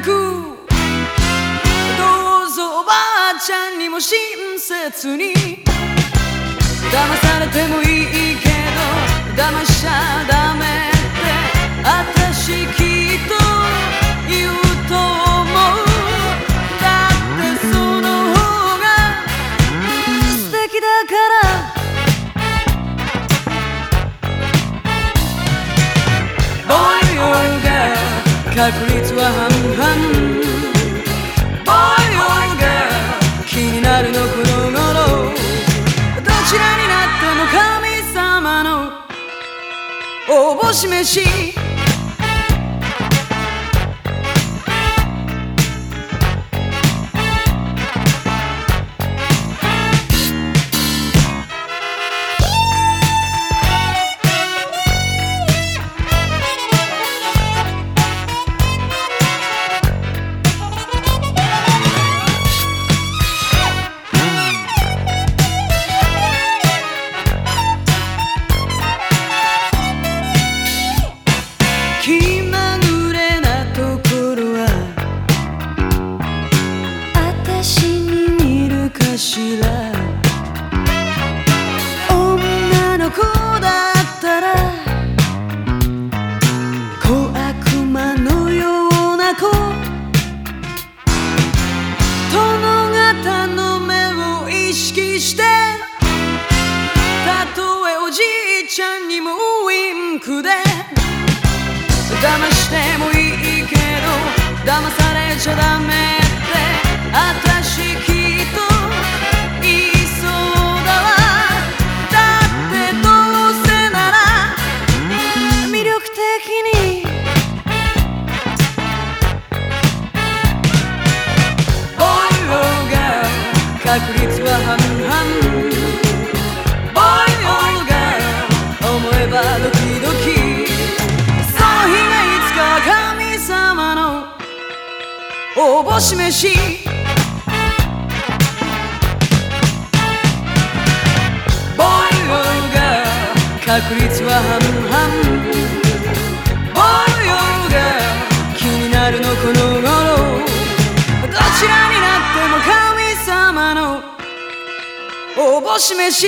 く。どうぞおばあちゃんにも親切に。騙されてもいいけ確率は半々。ボーイが気になるのこの頃。どちらになっても神様の応募示ししてたとえおじいちゃんにもウインクで騙してもいいけど騙されちゃダメって私きっと言いそうだわ。だってどうせなら魅力的に。ボイロが確率は半応募示し。ボイロが確率は半々。ボイロが気になるのこの頃。どちらになっても神様の応募示し。